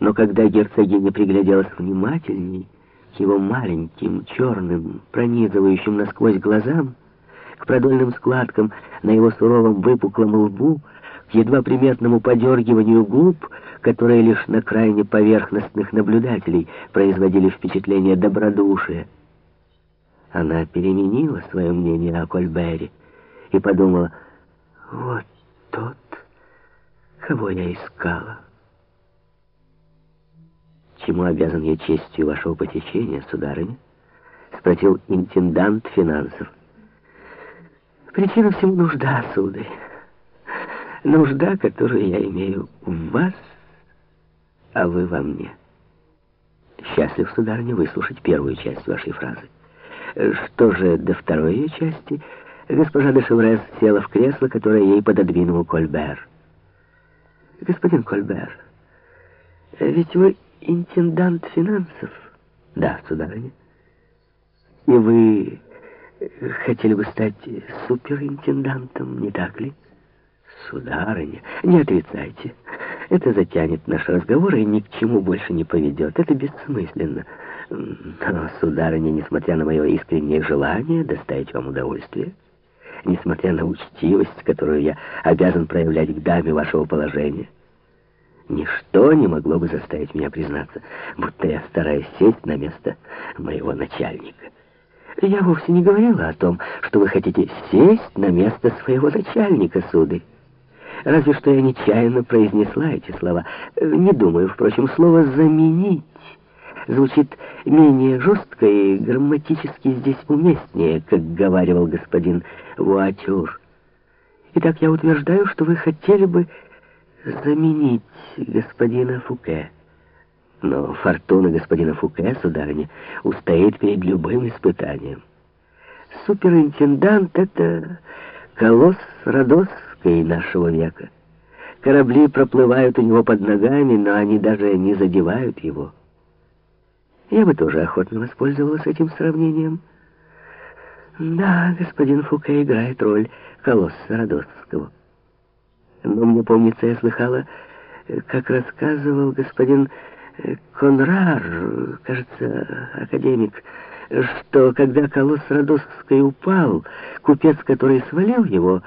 Но когда герцогиня пригляделась внимательней к его маленьким, черным, пронизывающим насквозь глазам, к продольным складкам на его суровом выпуклом лбу, к едва приметному подергиванию губ, которые лишь на крайне поверхностных наблюдателей производили впечатление добродушия. Она переменила свое мнение о Кольбере и подумала, вот тот, кого я искала. «Чему обязан я честью вашего посещения, сударыня?» — спросил интендант финансов. «Причина всему нужда, сударь. Нужда, которую я имею в вас, а вы во мне. Счастлив, сударыня, выслушать первую часть вашей фразы. Что же до второй ее части, госпожа де Шеврес села в кресло, которое ей пододвинул Кольбер. «Господин Кольбер, ведь вы интендант финансов?» «Да, сударыня». «И вы хотели бы стать суперинтендантом, не так ли?» «Сударыня, не отрицайте. Это затянет наш разговор и ни к чему больше не поведет. Это бессмысленно. Но, сударыня, несмотря на мое искреннее желание доставить вам удовольствие, несмотря на учтивость, которую я обязан проявлять к даме вашего положения, ничто не могло бы заставить меня признаться, будто я стараюсь сесть на место моего начальника. Я вовсе не говорила о том, что вы хотите сесть на место своего начальника, сударь. Разве что я нечаянно произнесла эти слова. Не думаю, впрочем, слово «заменить» звучит менее жестко и грамматически здесь уместнее, как говаривал господин Вуатюр. Итак, я утверждаю, что вы хотели бы заменить господина Фуке. Но фортуна господина Фуке, сударыня, устоит перед любым испытанием. Суперинтендант — это колосс Родосской нашего века. Корабли проплывают у него под ногами, но они даже не задевают его. Я бы тоже охотно воспользовалась этим сравнением. Да, господин Фуке играет роль колосса Родосского. Но мне помнится, я слыхала, как рассказывал господин э, Конрар, кажется, академик, что когда колосс Родосский упал, купец, который свалил его,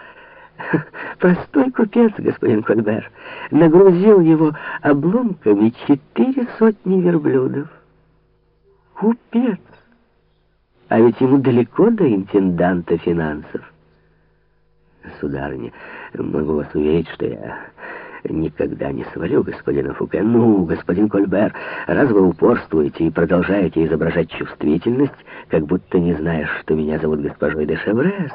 простой купец, господин Кольбер, нагрузил его обломками четыре сотни верблюдов. Купец! А ведь ему далеко до интенданта финансов. Сударыня, могу вас уверить, что я никогда не свалю господина Фуке. Ну, господин Кольбер, раз вы упорствуете и продолжаете изображать чувствительность, как будто не знаешь, что меня зовут госпожой де Шеврес,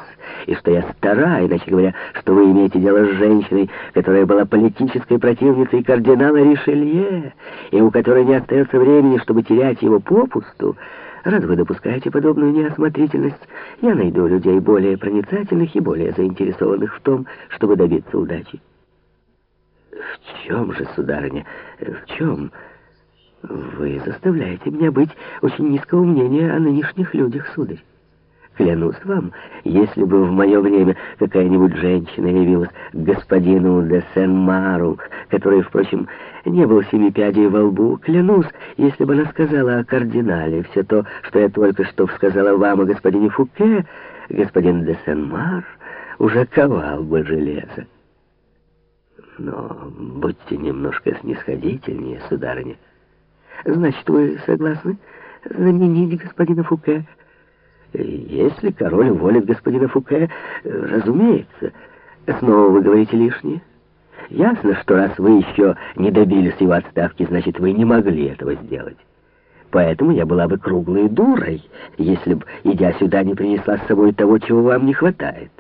и что я стара, иначе говоря, что вы имеете дело с женщиной, которая была политической противницей кардинала Ришелье, и у которой не остается времени, чтобы терять его попусту, Раз вы допускаете подобную неосмотрительность, я найду людей более проницательных и более заинтересованных в том, чтобы добиться удачи. В чем же, сударыня, в чем? Вы заставляете меня быть очень низкого мнения о нынешних людях, сударь. Клянусь вам, если бы в мое время какая-нибудь женщина явилась к господину де Сен-Мару, который, впрочем, не был семи пядей во лбу, клянусь, если бы она сказала о кардинале все то, что я только что сказала вам о господине Фуке, господин де Сен-Мар уже ковал бы железо. Но будьте немножко снисходительнее, сударыня. Значит, вы согласны заменить господина Фуке? Если король волит господина Фуке, разумеется. Снова вы говорите лишнее. Ясно, что раз вы еще не добились его отставки, значит, вы не могли этого сделать. Поэтому я была бы круглой дурой, если бы, идя сюда, не принесла с собой того, чего вам не хватает.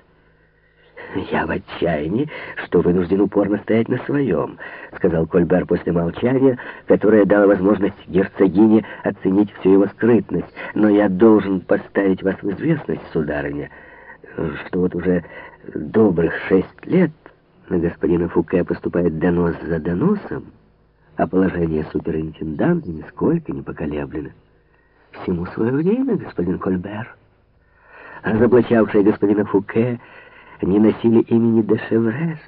«Я в отчаянии, что вынужден упорно стоять на своем», — сказал Кольбер после молчания, которое дало возможность герцогине оценить всю его скрытность. «Но я должен поставить вас в известность, сударыня, что вот уже добрых шесть лет на господина Фуке поступает донос за доносом, а положение суперинтенданта нисколько не поколеблено. Всему свое время, господин Кольбер. Разоблачавший господина Фуке не носили имени де Шеврес,